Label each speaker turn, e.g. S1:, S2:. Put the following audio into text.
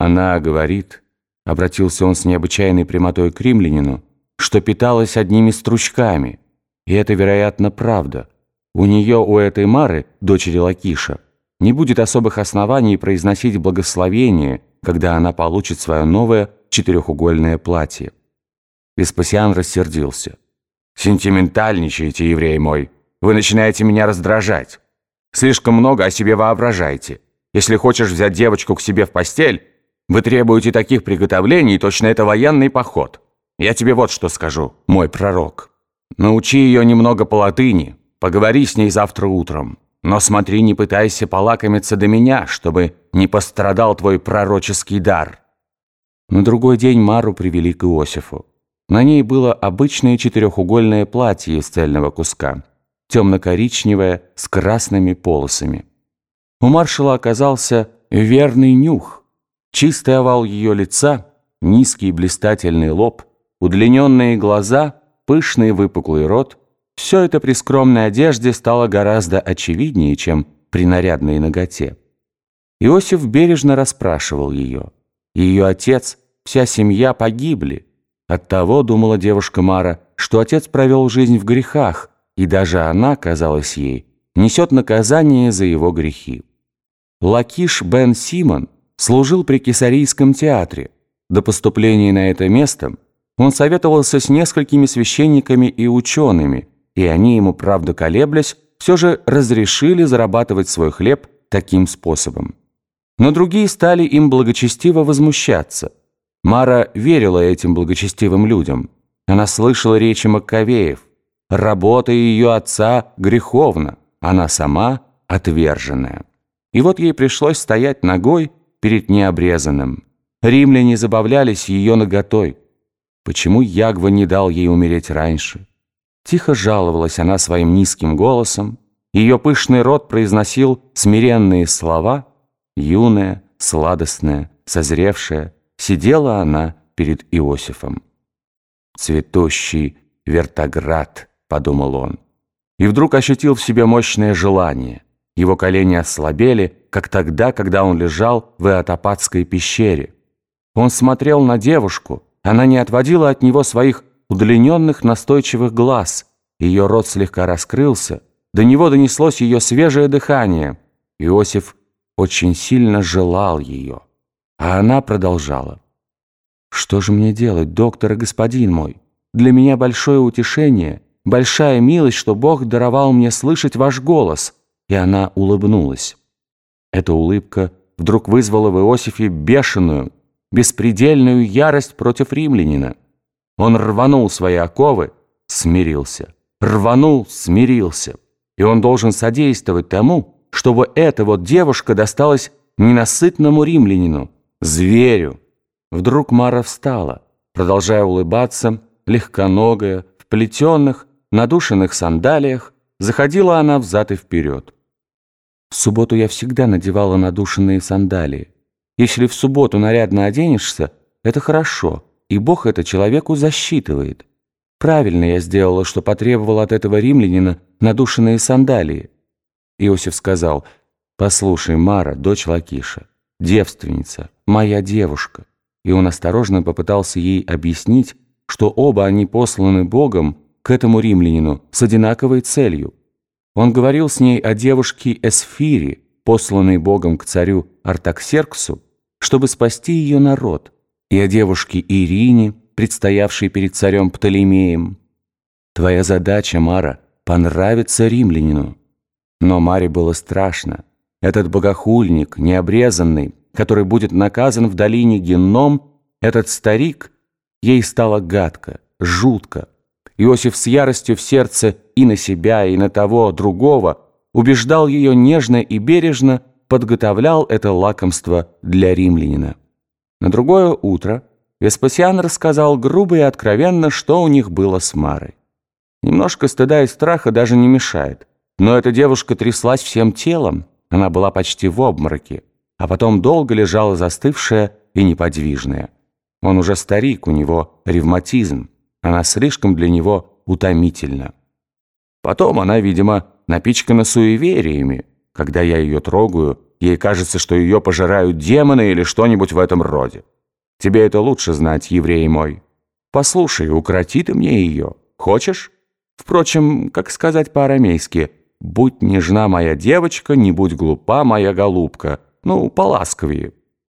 S1: Она говорит, обратился он с необычайной прямотой к римлянину, что питалась одними стручками. И это, вероятно, правда. У нее, у этой Мары, дочери Лакиша, не будет особых оснований произносить благословение, когда она получит свое новое четырехугольное платье. Веспасиан рассердился. «Сентиментальничаете, еврей мой. Вы начинаете меня раздражать. Слишком много о себе воображаете. Если хочешь взять девочку к себе в постель, вы требуете таких приготовлений, точно это военный поход. Я тебе вот что скажу, мой пророк. Научи ее немного по латыни, поговори с ней завтра утром. Но смотри, не пытайся полакомиться до меня, чтобы не пострадал твой пророческий дар». На другой день Мару привели к Иосифу. На ней было обычное четырехугольное платье из цельного куска, темно-коричневое с красными полосами. У маршала оказался верный нюх, чистый овал ее лица, низкий блистательный лоб, удлиненные глаза, пышный выпуклый рот. Все это при скромной одежде стало гораздо очевиднее, чем при нарядной ноготе. Иосиф бережно расспрашивал ее. Ее отец, вся семья погибли. Оттого, думала девушка Мара, что отец провел жизнь в грехах, и даже она, казалось ей, несет наказание за его грехи. Лакиш бен Симон служил при Кесарийском театре. До поступления на это место он советовался с несколькими священниками и учеными, и они ему, правда колеблясь, все же разрешили зарабатывать свой хлеб таким способом. Но другие стали им благочестиво возмущаться. Мара верила этим благочестивым людям. Она слышала речи Маккавеев. Работа ее отца греховна, она сама отверженная. И вот ей пришлось стоять ногой перед необрезанным. Римляне забавлялись ее наготой. Почему Ягва не дал ей умереть раньше? Тихо жаловалась она своим низким голосом. Ее пышный рот произносил смиренные слова. Юная, сладостная, созревшая, сидела она перед Иосифом. «Цветущий вертоград», — подумал он. И вдруг ощутил в себе мощное желание. Его колени ослабели, как тогда, когда он лежал в Иотопатской пещере. Он смотрел на девушку, она не отводила от него своих удлиненных настойчивых глаз. Ее рот слегка раскрылся. До него донеслось ее свежее дыхание. Иосиф очень сильно желал ее. А она продолжала. «Что же мне делать, доктор и господин мой? Для меня большое утешение, большая милость, что Бог даровал мне слышать ваш голос». И она улыбнулась. Эта улыбка вдруг вызвала в Иосифе бешеную, беспредельную ярость против римлянина. Он рванул свои оковы, смирился. Рванул, смирился. И он должен содействовать тому, чтобы эта вот девушка досталась ненасытному римлянину, зверю. Вдруг Мара встала, продолжая улыбаться, легконогая, в плетенных, надушенных сандалиях, заходила она взад и вперед. В субботу я всегда надевала надушенные сандалии. Если в субботу нарядно оденешься, это хорошо, и Бог это человеку засчитывает. Правильно я сделала, что потребовала от этого римлянина надушенные сандалии. Иосиф сказал, «Послушай, Мара, дочь Лакиша, девственница, моя девушка». И он осторожно попытался ей объяснить, что оба они посланы Богом к этому римлянину с одинаковой целью. Он говорил с ней о девушке Эсфире, посланной Богом к царю Артаксерксу, чтобы спасти ее народ – и о девушке Ирине, предстоявшей перед царем Птолемеем. Твоя задача, Мара, понравиться римлянину. Но Маре было страшно. Этот богохульник, необрезанный, который будет наказан в долине Генном, этот старик, ей стало гадко, жутко. Иосиф с яростью в сердце и на себя, и на того, другого, убеждал ее нежно и бережно, подготовлял это лакомство для римлянина. На другое утро Веспасиан рассказал грубо и откровенно, что у них было с Марой. Немножко стыда и страха даже не мешает. Но эта девушка тряслась всем телом, она была почти в обмороке, а потом долго лежала застывшая и неподвижная. Он уже старик, у него ревматизм, она слишком для него утомительна. Потом она, видимо, напичкана суевериями. Когда я ее трогаю, Ей кажется, что ее пожирают демоны или что-нибудь в этом роде. Тебе это лучше знать, еврей мой. Послушай, укроти ты мне ее. Хочешь? Впрочем, как сказать по-арамейски, «Будь нежна моя девочка, не будь глупа моя голубка». Ну, поласковее,